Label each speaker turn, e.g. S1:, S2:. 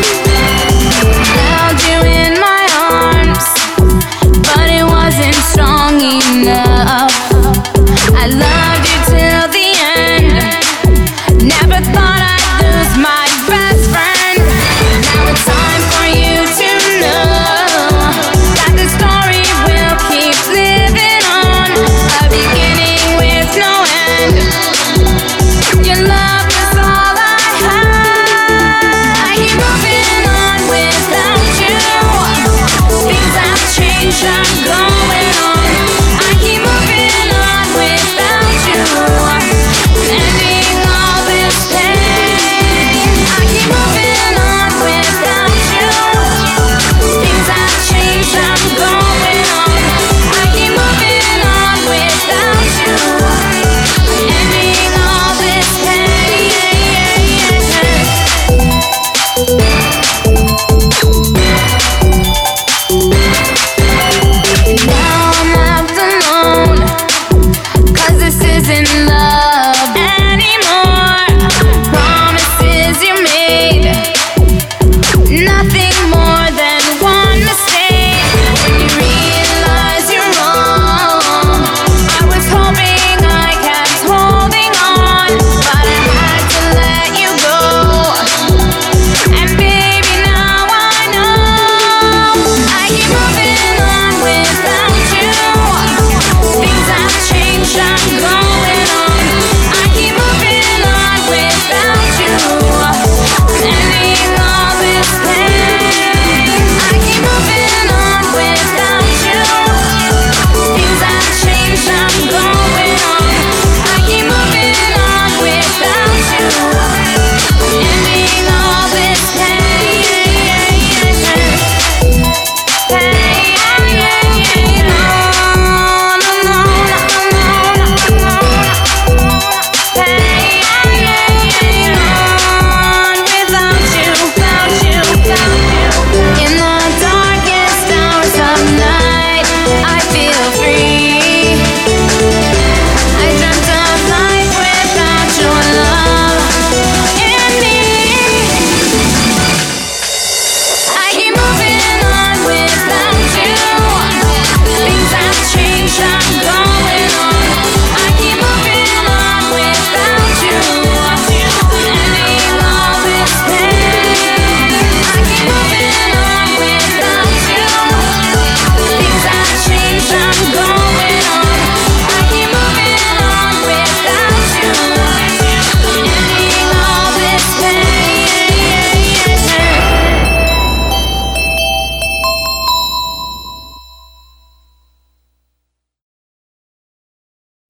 S1: Thank you.
S2: Shine.